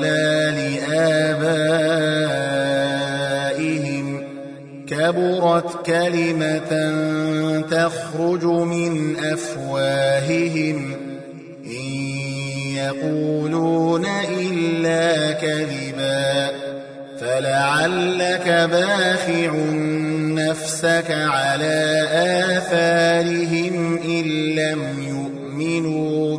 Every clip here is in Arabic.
ولا لآبائهم كبرت كلمة تخرج من أفواههم إن يقولون إلا كذبا فلعلك باخع نفسك على آثارهم إن لم يؤمنوا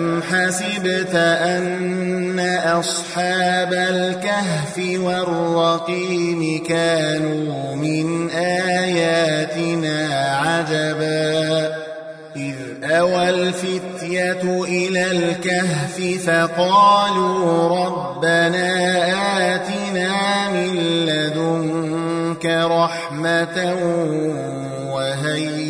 أم حسبت أن أصحاب الكهف والرقيم كانوا من آياتنا عجبا إذ أوى الفتية إلى الكهف فقالوا ربنا آتنا من لدنك رحمة وهيئ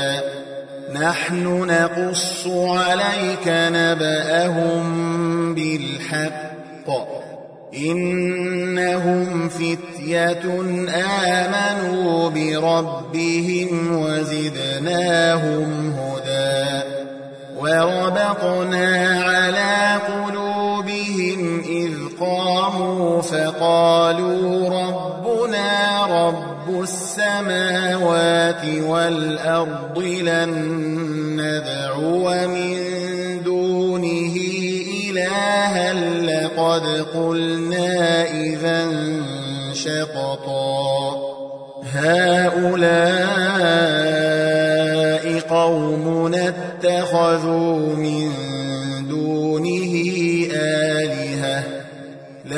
نحن نقص عليك نبأهم بالحق. إنهم فتية آمنوا بربهم وزدناهم هدى. وربطنا على قلوبهم قاموا فقالوا ربنا رب السماوات والأرض لن ندعو من دونه إلها لقد قلنا إذا شططا هؤلاء قوم اتخذوا من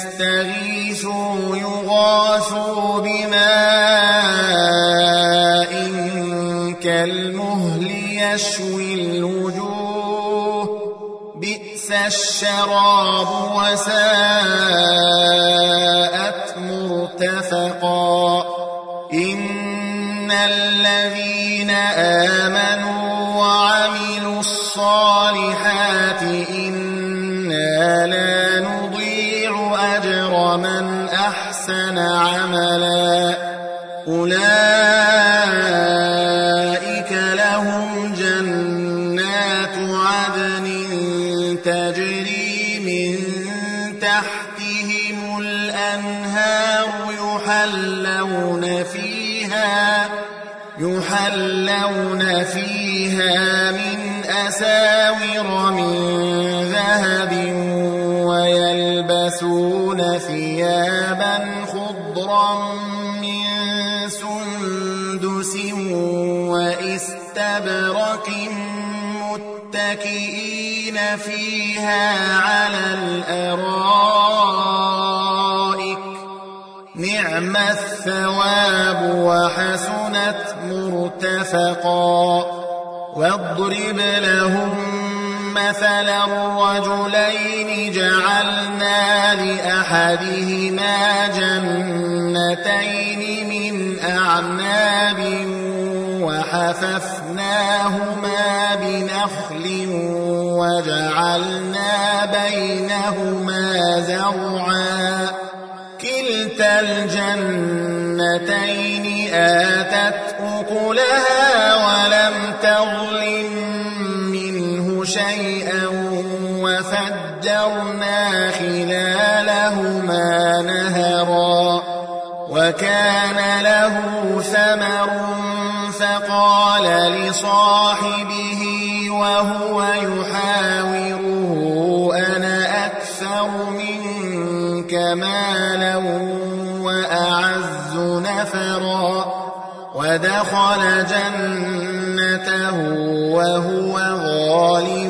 يستغيثوا يغاثوا بماء كالمهل يشوي الوجوه بئس الشراب وساءت مرتفقا إن الذين آمنوا وعملوا الصالحات إنا لا نضيع أجر من أحسن عملا. أولئك لهم جنات عدن تجري من تحتهم الأنهار يحلون فيها يحلون فيها من أساور من من سندس وإستبرق متكئين فيها على الأرائك. نعم الثواب وحسنت مرتفقا. واضرب لهم مثلا الرجلين جعلنا لأحدهما جنتين من أعناب وحففناهما بنخل وجعلنا بينهما زرعا. كلتا الجنتين آتت أكلها ولم تظلم وفجرنا خلالهما نهرا وكان له ثمر فقال لصاحبه وهو يحاوره أنا أكثر منك مالا وأعز نفرا ودخل جنته وهو لنفسه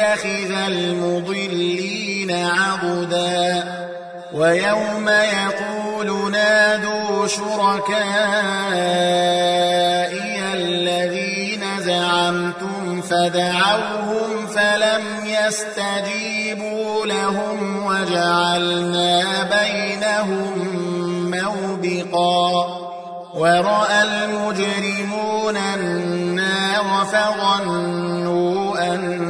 متخذ المضلين عبدا ويوم يقول نادوا شركائي الذين زعمتم فدعوهم فلم يستجيبوا لهم وجعلنا بينهم موبقا ورأى المجرمون النار فظنوا أنهم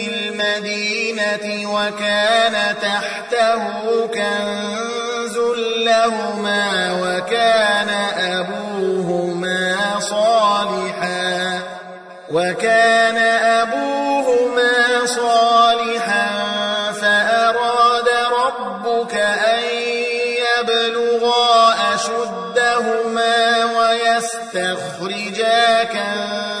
المدينة وكان تحته كنز لهما وكان أبوهما صالحا وكان أبوهما صالحا فأراد ربك أن يبلغا أشدهما ويستخرجا كنزهما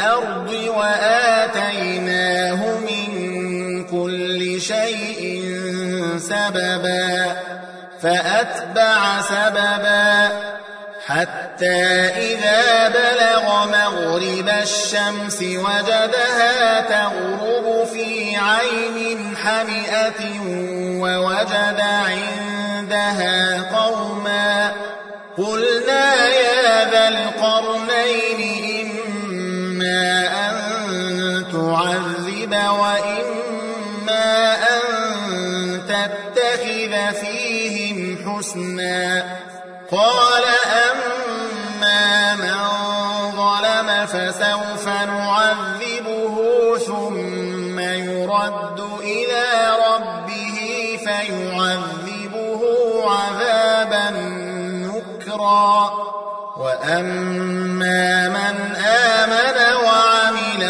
الأرض وآتيناه من كل شيء سببا فأتبع سببا حتى إذا بلغ مغرب الشمس وجدها تغرب في عين حمئة ووجد عندها قوما. قلنا يا ذا القرنين وَإِمَّا أَن تَتَّخِذَ فِيهِمْ حُسْنًا. قَالَ أَمَّا مَن ظَلَمَ فَسَوْفَ نُعَذِّبُهُ ثُمَّ يُرَدُّ إِلَى رَبِّهِ فَيُعَذِّبُهُ عَذَابًا نُكْرًا. وَأَمَّا مَن آمَنَ وعلم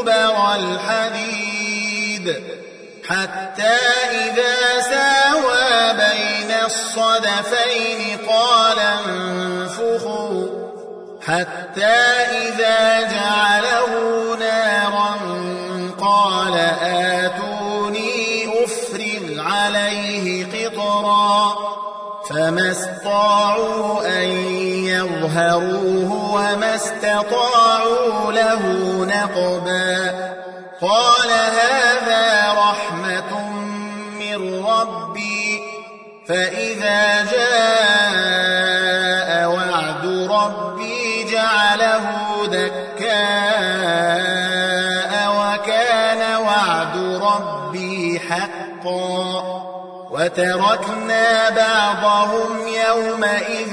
زبر الحديد حتى إذا ساوى بين الصدفين قال انفخوا حتى إذا جعله نارا قال آتوني أفرغ عليه قطرا فما استطاعوا أن يظهروه وما استطاعوا له نقبا. قال هذا رحمة من ربي. فإذا جاء وعد ربي جعله دكاء وكان وعد ربي حقا. وتركنا بعضهم يومئذ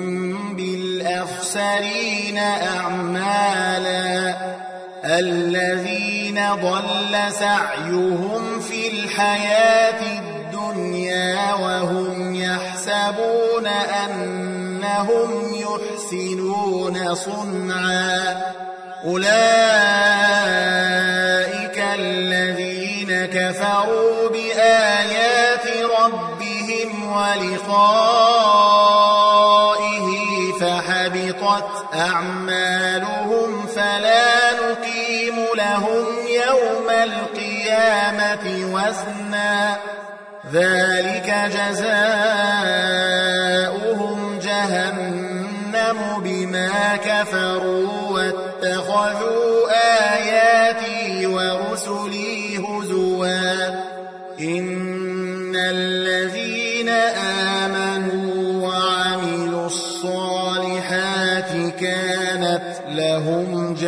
بالأخسرين أعمالا. الذين ضل سعيهم في الحياة الدنيا وهم يحسبون أنهم يحسنون صنعا. أولئك الذين كفروا بآيات ربهم ولقائه فحبطت أعمالهم فلا نقيم لهم يوم القيامة وزنا. ذلك جزاؤهم جهنم بما كفروا واتخذوا